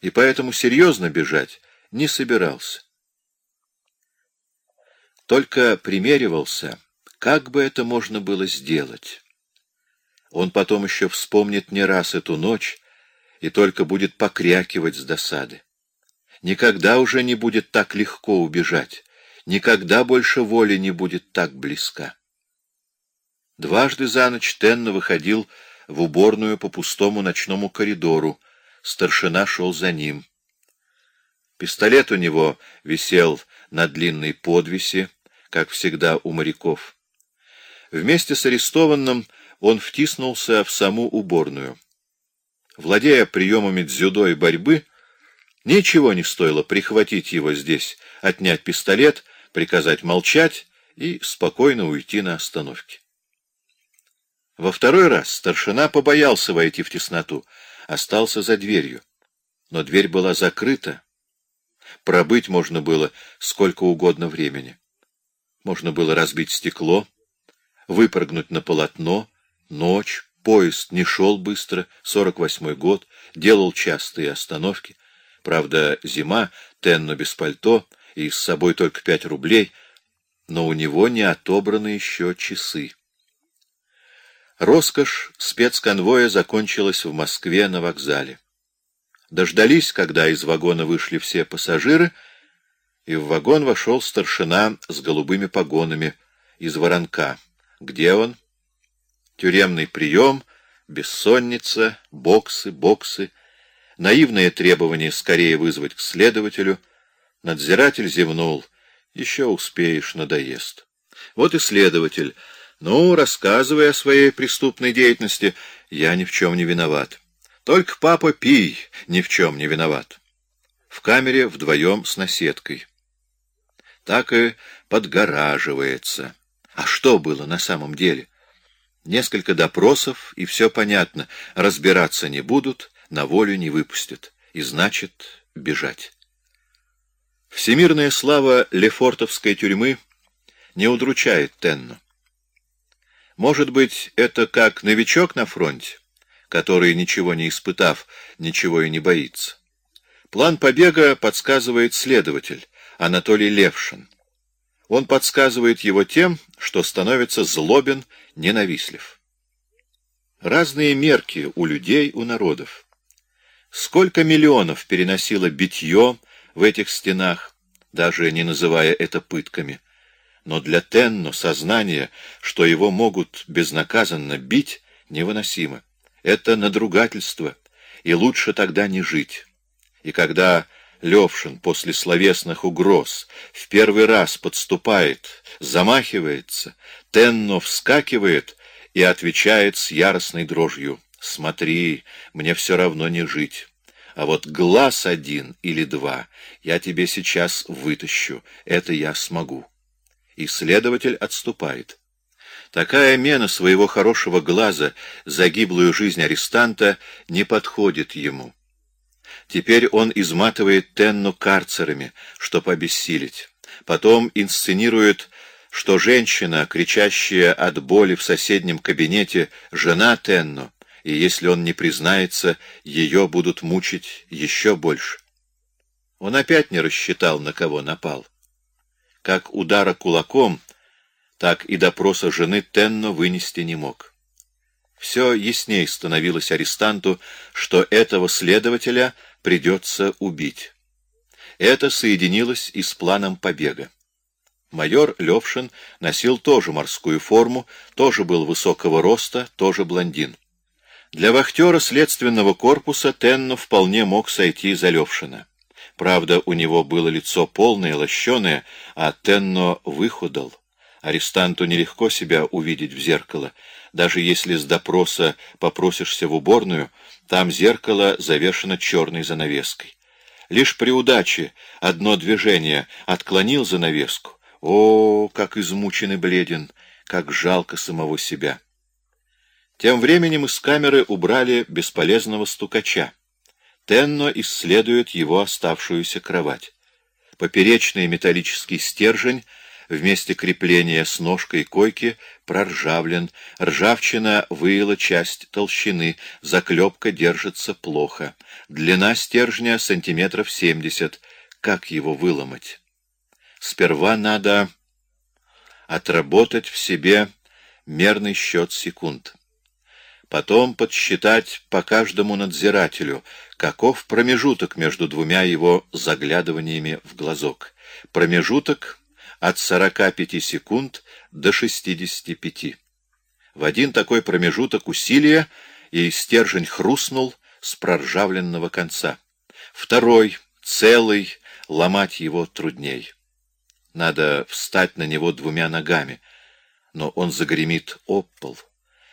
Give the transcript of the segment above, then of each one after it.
и поэтому серьезно бежать не собирался. Только примеривался, как бы это можно было сделать. Он потом еще вспомнит не раз эту ночь и только будет покрякивать с досады. Никогда уже не будет так легко убежать, никогда больше воли не будет так близка. Дважды за ночь Тенно выходил в уборную по пустому ночному коридору, старшина шел за ним. Пистолет у него висел на длинной подвесе, как всегда у моряков. Вместе с арестованным он втиснулся в саму уборную. Владея приемами дзюдо и борьбы, ничего не стоило прихватить его здесь, отнять пистолет, приказать молчать и спокойно уйти на остановке. Во второй раз старшина побоялся войти в тесноту, остался за дверью. Но дверь была закрыта. Пробыть можно было сколько угодно времени. Можно было разбить стекло, выпрыгнуть на полотно, ночь, поезд не шел быстро, 48-й год, делал частые остановки. Правда, зима, Тенно без пальто и с собой только пять рублей, но у него не отобраны еще часы. Роскошь спецконвоя закончилась в Москве на вокзале. Дождались, когда из вагона вышли все пассажиры, и в вагон вошел старшина с голубыми погонами из воронка. Где он? Тюремный прием, бессонница, боксы, боксы, наивное требование скорее вызвать к следователю. Надзиратель зевнул. Еще успеешь, надоест. Вот и следователь ну, рассказывай о своей преступной деятельности. Я ни в чем не виноват. Только папа Пий ни в чем не виноват. В камере вдвоем с наседкой. Так и подгораживается. А что было на самом деле? Несколько допросов, и все понятно. Разбираться не будут, на волю не выпустят. И значит, бежать. Всемирная слава Лефортовской тюрьмы не удручает Тенну. Может быть, это как новичок на фронте, который, ничего не испытав, ничего и не боится. План побега подсказывает следователь Анатолий Левшин. Он подсказывает его тем, что становится злобен, ненавислив. Разные мерки у людей, у народов. Сколько миллионов переносило битье в этих стенах, даже не называя это пытками, но для Тенно сознание, что его могут безнаказанно бить, невыносимо. Это надругательство, и лучше тогда не жить. И когда Левшин после словесных угроз в первый раз подступает, замахивается, Тенно вскакивает и отвечает с яростной дрожью. «Смотри, мне все равно не жить. А вот глаз один или два я тебе сейчас вытащу, это я смогу» и следователь отступает. Такая мена своего хорошего глаза за гиблую жизнь арестанта не подходит ему. Теперь он изматывает Тенну карцерами, чтоб обессилить. Потом инсценирует, что женщина, кричащая от боли в соседнем кабинете, жена Тенну, и если он не признается, ее будут мучить еще больше. Он опять не рассчитал, на кого напал. Как удара кулаком, так и допроса жены Тенно вынести не мог. Все ясней становилось арестанту, что этого следователя придется убить. Это соединилось и с планом побега. Майор Левшин носил тоже морскую форму, тоже был высокого роста, тоже блондин. Для вахтера следственного корпуса Тенно вполне мог сойти за Левшина. Правда, у него было лицо полное, лощеное, а Тенно выхудал. Арестанту нелегко себя увидеть в зеркало. Даже если с допроса попросишься в уборную, там зеркало завешено черной занавеской. Лишь при удаче одно движение отклонил занавеску. О, как измучен и бледен, как жалко самого себя. Тем временем из камеры убрали бесполезного стукача. Тенно исследует его оставшуюся кровать. Поперечный металлический стержень вместе крепления с ножкой койки проржавлен, ржавчина выила часть толщины, заклепка держится плохо. Длина стержня сантиметров семьдесят. Как его выломать? Сперва надо отработать в себе мерный счет секунд. Потом подсчитать по каждому надзирателю, каков промежуток между двумя его заглядываниями в глазок. Промежуток от 45 секунд до 65. В один такой промежуток усилия и стержень хрустнул с проржавленного конца. Второй, целый, ломать его трудней. Надо встать на него двумя ногами, но он загремит об пол.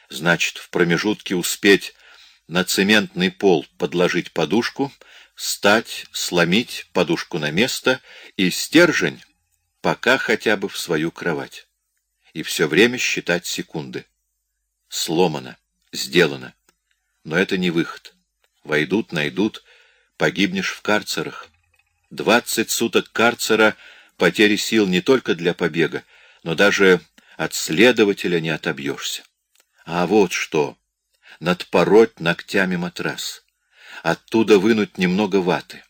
Значит, в промежутке успеть на цементный пол подложить подушку, стать, сломить подушку на место и стержень пока хотя бы в свою кровать. И все время считать секунды. Сломано, сделано. Но это не выход. Войдут, найдут, погибнешь в карцерах. Двадцать суток карцера — потери сил не только для побега, но даже от следователя не отобьешься. А вот что! Надпороть ногтями матрас. Оттуда вынуть немного ваты.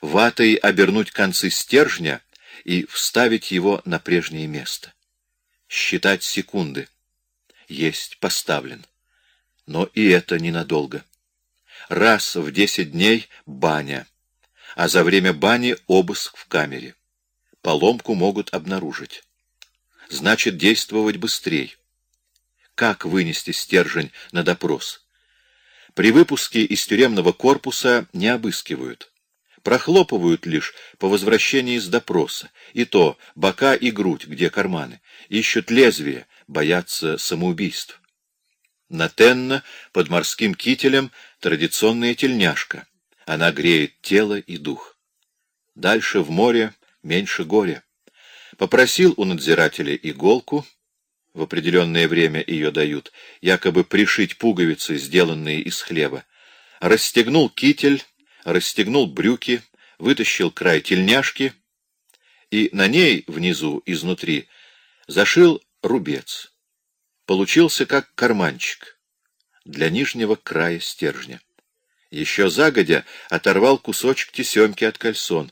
Ватой обернуть концы стержня и вставить его на прежнее место. Считать секунды. Есть, поставлен. Но и это ненадолго. Раз в десять дней баня, а за время бани обыск в камере. Поломку могут обнаружить. Значит, действовать быстрее как вынести стержень на допрос. При выпуске из тюремного корпуса не обыскивают. Прохлопывают лишь по возвращении из допроса, и то бока и грудь, где карманы. Ищут лезвие, боятся самоубийств. На Тенна под морским кителем традиционная тельняшка. Она греет тело и дух. Дальше в море меньше горя. Попросил у надзирателя иголку — в определенное время ее дают, якобы пришить пуговицы, сделанные из хлеба. Расстегнул китель, расстегнул брюки, вытащил край тельняшки и на ней внизу, изнутри, зашил рубец. Получился как карманчик для нижнего края стержня. Еще загодя оторвал кусочек тесемки от кальсон.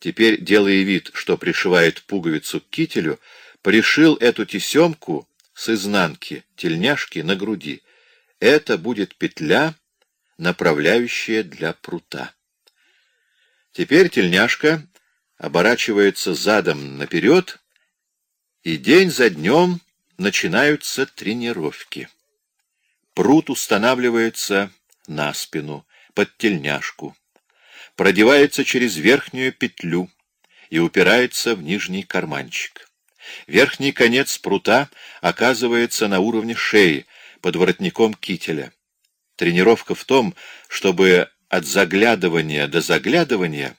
Теперь, делая вид, что пришивает пуговицу к кителю, пришил эту тесемку с изнанки тельняшки на груди. Это будет петля, направляющая для прута. Теперь тельняшка оборачивается задом наперед, и день за днем начинаются тренировки. Прут устанавливается на спину, под тельняшку, продевается через верхнюю петлю и упирается в нижний карманчик. Верхний конец прута оказывается на уровне шеи, под воротником кителя. Тренировка в том, чтобы от заглядывания до заглядывания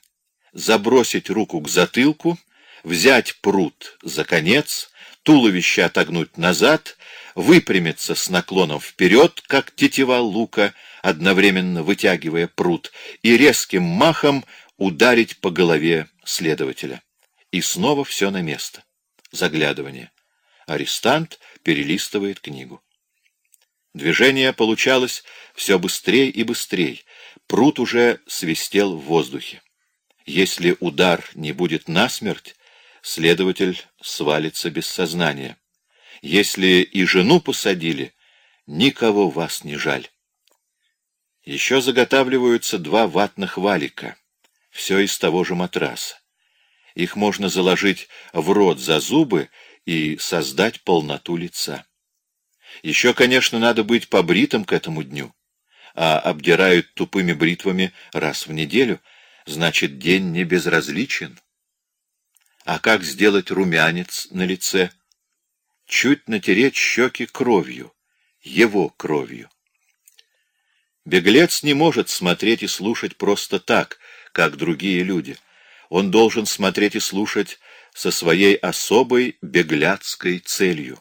забросить руку к затылку, взять прут за конец, туловище отогнуть назад, выпрямиться с наклоном вперед, как тетива лука, одновременно вытягивая прут, и резким махом ударить по голове следователя. И снова все на место заглядывание. Арестант перелистывает книгу. Движение получалось все быстрее и быстрее. Пруд уже свистел в воздухе. Если удар не будет насмерть, следователь свалится без сознания. Если и жену посадили, никого вас не жаль. Еще заготавливаются два ватных валика. Все из того же матраса. Их можно заложить в рот за зубы и создать полноту лица. Еще, конечно, надо быть побритым к этому дню, а обдирают тупыми бритвами раз в неделю, значит, день не безразличен. А как сделать румянец на лице? Чуть натереть щеки кровью, его кровью. Беглец не может смотреть и слушать просто так, как другие люди — он должен смотреть и слушать со своей особой беглядской целью.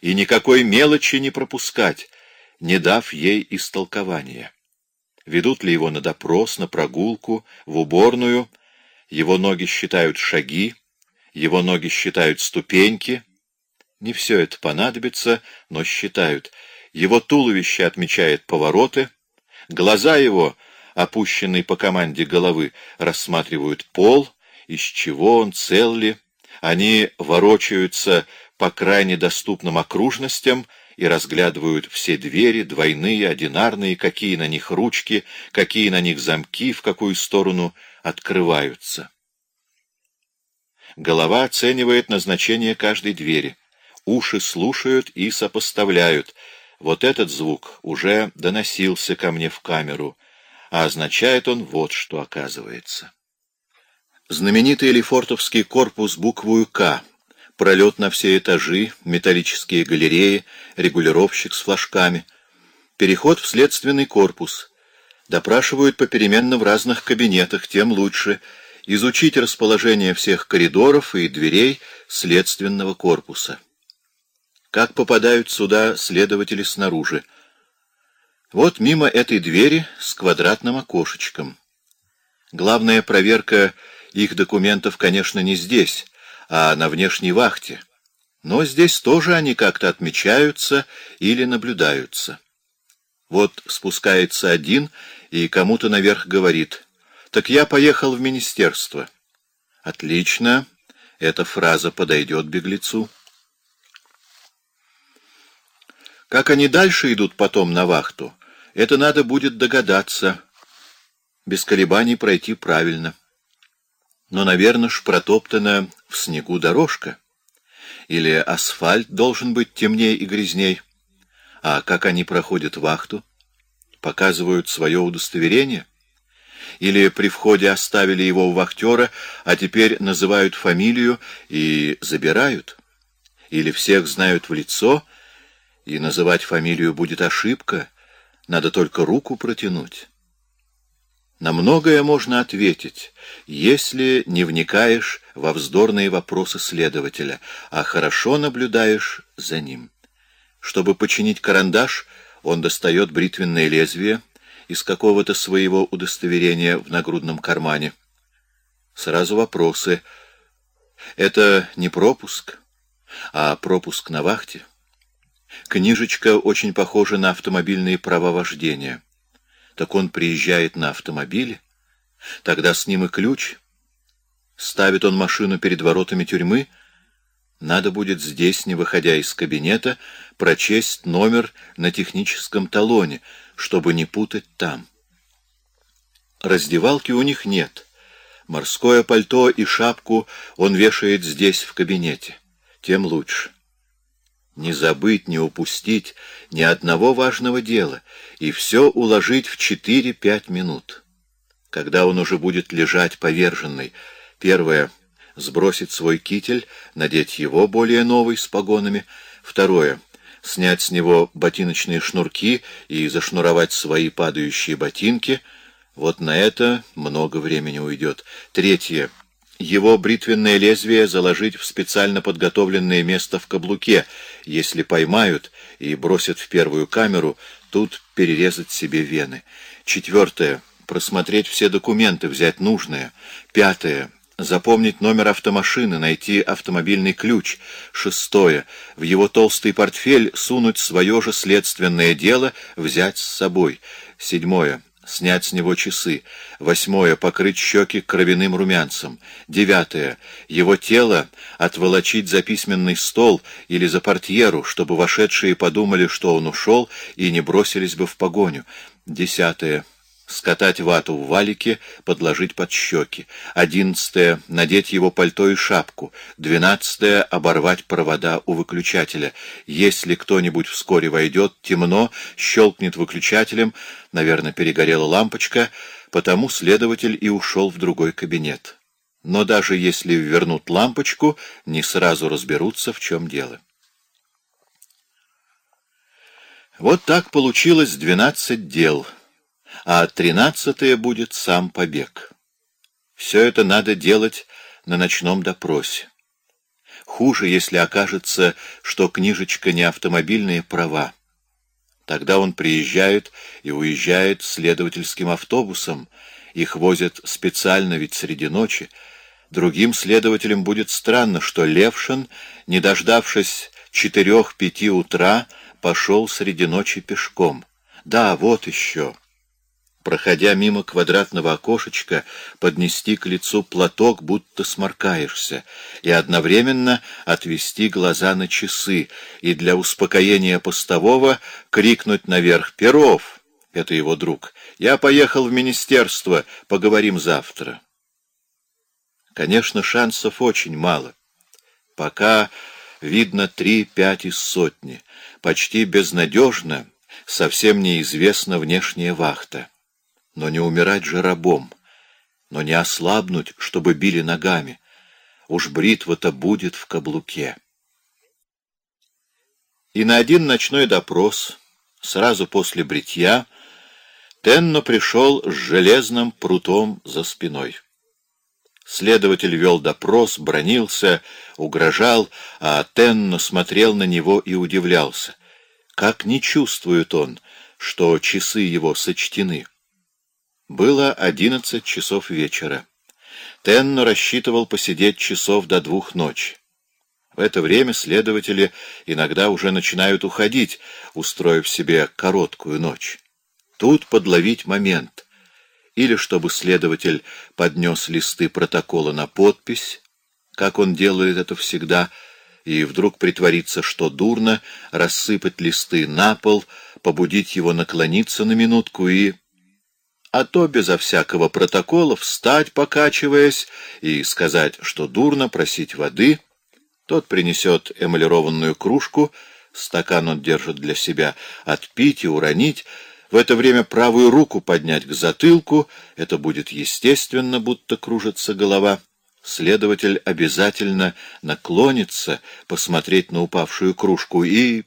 И никакой мелочи не пропускать, не дав ей истолкования. Ведут ли его на допрос, на прогулку, в уборную, его ноги считают шаги, Его ноги считают ступеньки. Не все это понадобится, но считают. Его туловище отмечает повороты. Глаза его, опущенные по команде головы, рассматривают пол, из чего он, цел ли. Они ворочаются по крайне доступным окружностям и разглядывают все двери, двойные, одинарные, какие на них ручки, какие на них замки, в какую сторону открываются. Голова оценивает назначение каждой двери. Уши слушают и сопоставляют. Вот этот звук уже доносился ко мне в камеру, а означает он вот что оказывается. Знаменитый Лефортовский корпус буквою «К» пролет на все этажи, металлические галереи, регулировщик с флажками. Переход в следственный корпус. Допрашивают попеременно в разных кабинетах, тем лучше. Изучить расположение всех коридоров и дверей следственного корпуса. Как попадают сюда следователи снаружи? Вот мимо этой двери с квадратным окошечком. Главная проверка их документов, конечно, не здесь, а на внешней вахте. Но здесь тоже они как-то отмечаются или наблюдаются. Вот спускается один и кому-то наверх говорит, «Так я поехал в министерство». Отлично, эта фраза подойдет беглецу. Как они дальше идут потом на вахту, это надо будет догадаться, без колебаний пройти правильно но, наверное, ж протоптана в снегу дорожка. Или асфальт должен быть темнее и грязней. А как они проходят вахту? Показывают свое удостоверение? Или при входе оставили его у вахтера, а теперь называют фамилию и забирают? Или всех знают в лицо, и называть фамилию будет ошибка, надо только руку протянуть? На многое можно ответить, если не вникаешь во вздорные вопросы следователя, а хорошо наблюдаешь за ним. Чтобы починить карандаш, он достает бритвенное лезвие из какого-то своего удостоверения в нагрудном кармане. Сразу вопросы. Это не пропуск, а пропуск на вахте. Книжечка очень похожа на автомобильные права вождения так он приезжает на автомобиле, тогда с ним и ключ. Ставит он машину перед воротами тюрьмы, надо будет здесь, не выходя из кабинета, прочесть номер на техническом талоне, чтобы не путать там. Раздевалки у них нет. Морское пальто и шапку он вешает здесь, в кабинете. Тем лучше не забыть, не упустить ни одного важного дела и все уложить в четыре-пять минут. Когда он уже будет лежать поверженный, первое — сбросить свой китель, надеть его более новый с погонами, второе — снять с него ботиночные шнурки и зашнуровать свои падающие ботинки, вот на это много времени уйдет. Третье — его бритвенное лезвие заложить в специально подготовленное место в каблуке. Если поймают и бросят в первую камеру, тут перерезать себе вены. Четвертое. Просмотреть все документы, взять нужное. Пятое. Запомнить номер автомашины, найти автомобильный ключ. Шестое. В его толстый портфель сунуть свое же следственное дело, взять с собой. Седьмое снять с него часы. Восьмое — покрыть щеки кровяным румянцем. Девятое — его тело отволочить за письменный стол или за портьеру, чтобы вошедшие подумали, что он ушел, и не бросились бы в погоню. Десятое — скатать вату в валике, подложить под щеки. Одиннадцатое — надеть его пальто и шапку. Двенадцатое — оборвать провода у выключателя. Если кто-нибудь вскоре войдет, темно, щелкнет выключателем, наверное, перегорела лампочка, потому следователь и ушел в другой кабинет. Но даже если вернут лампочку, не сразу разберутся, в чем дело. Вот так получилось двенадцать дел — а тринадцатое будет сам побег. Все это надо делать на ночном допросе. Хуже, если окажется, что книжечка не автомобильные права. Тогда он приезжает и уезжает следовательским автобусом, их возят специально ведь среди ночи, Другим следователям будет странно, что Левшин, не дождавшись четырех-пяти утра, пошел среди ночи пешком. Да, вот еще. Проходя мимо квадратного окошечка, поднести к лицу платок, будто сморкаешься, и одновременно отвести глаза на часы, и для успокоения постового крикнуть наверх «Перов!» — это его друг. «Я поехал в министерство, поговорим завтра». Конечно, шансов очень мало. Пока видно три-пять из сотни. Почти безнадежно, совсем неизвестна внешняя вахта но не умирать же рабом, но не ослабнуть, чтобы били ногами. Уж бритва-то будет в каблуке. И на один ночной допрос, сразу после бритья, Тенно пришел с железным прутом за спиной. Следователь вел допрос, бронился, угрожал, а Тенно смотрел на него и удивлялся. Как не чувствует он, что часы его сочтены? Было одиннадцать часов вечера. Тенно рассчитывал посидеть часов до двух ночи. В это время следователи иногда уже начинают уходить, устроив себе короткую ночь. Тут подловить момент. Или чтобы следователь поднес листы протокола на подпись, как он делает это всегда, и вдруг притвориться, что дурно, рассыпать листы на пол, побудить его наклониться на минутку и а то безо всякого протокола встать, покачиваясь, и сказать, что дурно просить воды. Тот принесет эмалированную кружку, стакан он держит для себя, отпить и уронить, в это время правую руку поднять к затылку, это будет естественно, будто кружится голова. Следователь обязательно наклонится, посмотреть на упавшую кружку и